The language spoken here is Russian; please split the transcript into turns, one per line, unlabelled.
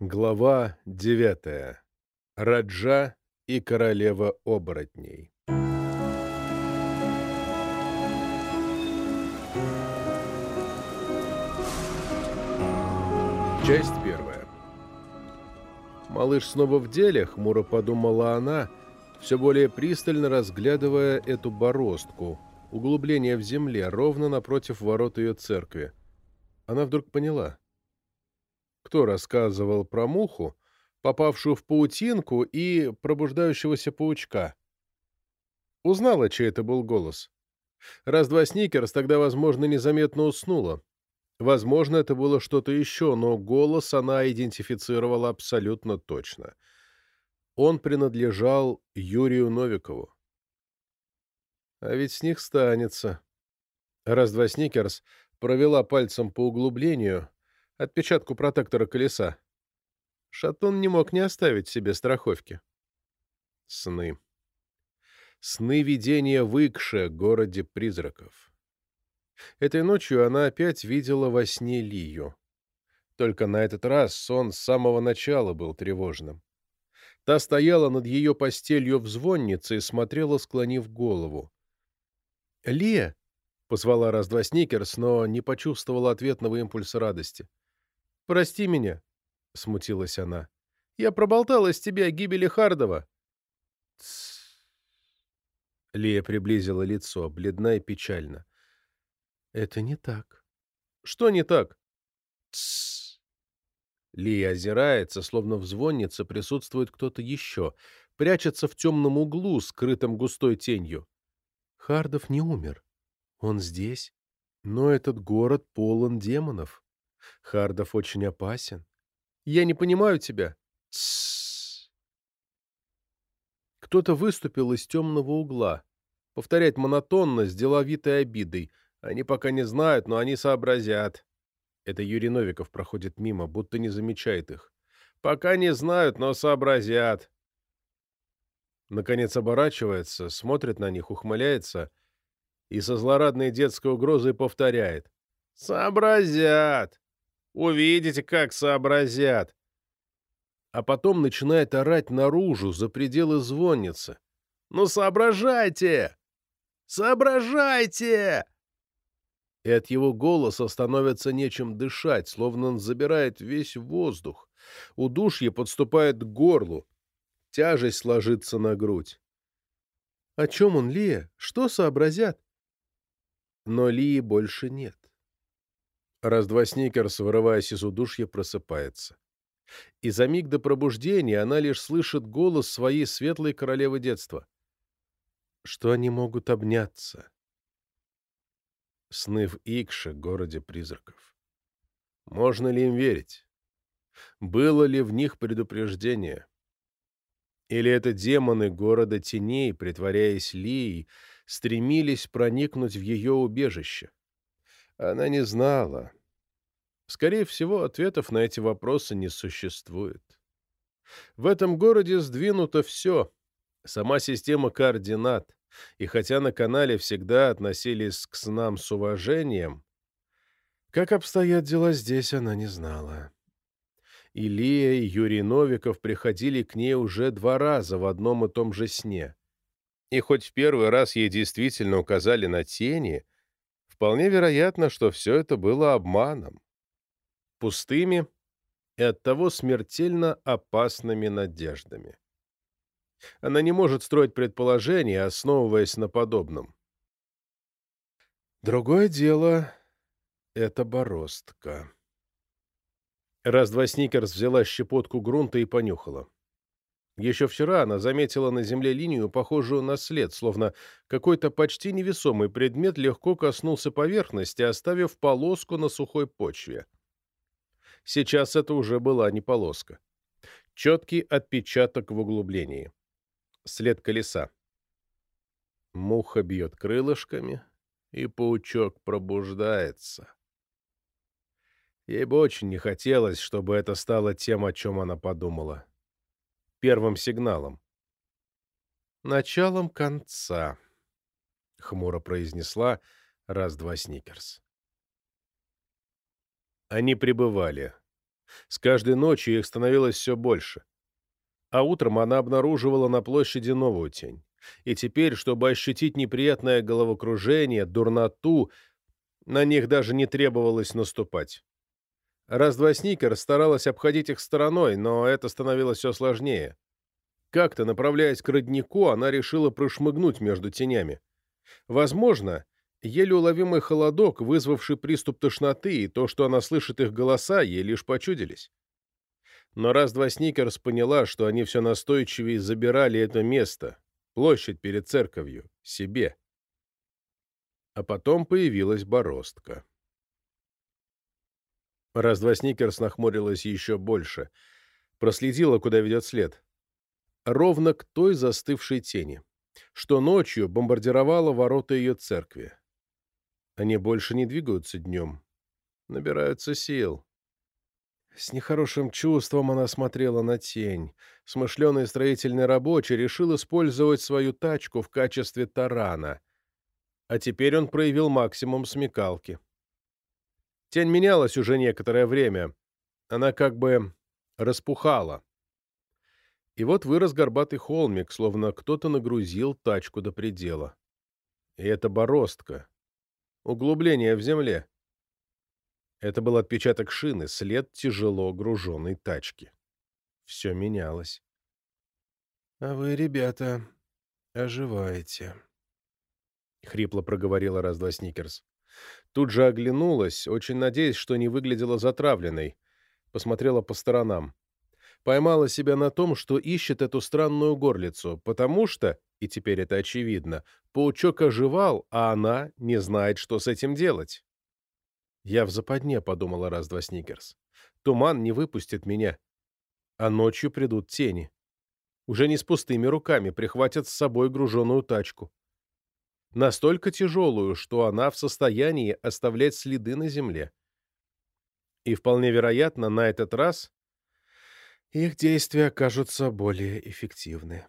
Глава девятая. Раджа и королева оборотней. Часть первая. Малыш снова в деле, хмуро подумала она, все более пристально разглядывая эту бороздку, углубление в земле, ровно напротив ворот ее церкви. Она вдруг поняла. Кто рассказывал про муху, попавшую в паутинку и пробуждающегося паучка? Узнала, чей это был голос. Раз-два Сникерс тогда, возможно, незаметно уснула. Возможно, это было что-то еще, но голос она идентифицировала абсолютно точно. Он принадлежал Юрию Новикову. А ведь с них станется. Раз-два Сникерс провела пальцем по углублению, отпечатку протектора колеса. Шатун не мог не оставить себе страховки. Сны. Сны видения в Икше, городе призраков. Этой ночью она опять видела во сне Лию. Только на этот раз сон с самого начала был тревожным. Та стояла над ее постелью в звоннице и смотрела, склонив голову. «Лия!» — позвала раз-два Сникерс, но не почувствовала ответного импульса радости. «Прости меня», — смутилась она. «Я проболталась тебе о гибели Хардова». «Тссс». Лия приблизила лицо, бледна и печально. «Это не так». «Что не так?» «Тссс». Лия озирается, словно в звоннице присутствует кто-то еще, прячется в темном углу, скрытом густой тенью. Хардов не умер. Он здесь. Но этот город полон демонов. Хардов очень опасен. Я не понимаю тебя. Кто-то выступил из темного угла. Повторять монотонно, с деловитой обидой. Они пока не знают, но они сообразят. Это Юрий Новиков проходит мимо, будто не замечает их. Пока не знают, но сообразят. Наконец оборачивается, смотрит на них, ухмыляется — и со злорадной детской угрозой повторяет. «Сообразят! Увидите, как сообразят!» А потом начинает орать наружу, за пределы звонницы. «Ну соображайте! Соображайте!» И от его голоса становится нечем дышать, словно он забирает весь воздух. Удушье подступает к горлу. Тяжесть ложится на грудь. «О чем он, Лия? Что сообразят?» Но Лии больше нет. Раз-два Сникерс, вырываясь из удушья, просыпается. И за миг до пробуждения она лишь слышит голос своей светлой королевы детства. Что они могут обняться? Сны в Икше, городе призраков. Можно ли им верить? Было ли в них предупреждение? Или это демоны города теней, притворяясь Лией, стремились проникнуть в ее убежище. Она не знала. Скорее всего, ответов на эти вопросы не существует. В этом городе сдвинуто все, сама система координат, и хотя на канале всегда относились к снам с уважением, как обстоят дела здесь, она не знала. Илия и Юрий Новиков приходили к ней уже два раза в одном и том же сне. И хоть в первый раз ей действительно указали на тени, вполне вероятно, что все это было обманом, пустыми и оттого смертельно опасными надеждами. Она не может строить предположения, основываясь на подобном. Другое дело — это бороздка. Раз-два Сникерс взяла щепотку грунта и понюхала. Еще вчера она заметила на земле линию, похожую на след, словно какой-то почти невесомый предмет легко коснулся поверхности, оставив полоску на сухой почве. Сейчас это уже была не полоска. Четкий отпечаток в углублении. След колеса. Муха бьет крылышками, и паучок пробуждается. Ей бы очень не хотелось, чтобы это стало тем, о чем она подумала первым сигналом. «Началом конца», — хмуро произнесла раз-два Сникерс. Они пребывали С каждой ночью их становилось все больше. А утром она обнаруживала на площади новую тень. И теперь, чтобы ощутить неприятное головокружение, дурноту, на них даже не требовалось наступать. Раз-два Сникер старалась обходить их стороной, но это становилось все сложнее. Как-то, направляясь к роднику, она решила прошмыгнуть между тенями. Возможно, еле уловимый холодок, вызвавший приступ тошноты, и то, что она слышит их голоса, ей лишь почудились. Но раз-два Сникерс поняла, что они все настойчивее забирали это место, площадь перед церковью, себе. А потом появилась бороздка. Раз-два Сникерс нахмурилась еще больше. Проследила, куда ведет след. Ровно к той застывшей тени, что ночью бомбардировала ворота ее церкви. Они больше не двигаются днем. Набираются сил. С нехорошим чувством она смотрела на тень. Смышленый строительный рабочий решил использовать свою тачку в качестве тарана. А теперь он проявил максимум смекалки. Тень менялась уже некоторое время. Она как бы распухала. И вот вырос горбатый холмик, словно кто-то нагрузил тачку до предела. И это бороздка. Углубление в земле. Это был отпечаток шины, след тяжело груженной тачки. Все менялось. — А вы, ребята, оживаете, — хрипло проговорила раз-два Сникерс. Тут же оглянулась, очень надеясь, что не выглядела затравленной. Посмотрела по сторонам. Поймала себя на том, что ищет эту странную горлицу, потому что, и теперь это очевидно, паучок оживал, а она не знает, что с этим делать. «Я в западне», — подумала раз-два Сникерс. «Туман не выпустит меня. А ночью придут тени. Уже не с пустыми руками, прихватят с собой груженую тачку настолько тяжелую, что она в состоянии оставлять следы на земле. И вполне вероятно, на этот раз их действия окажутся более эффективны.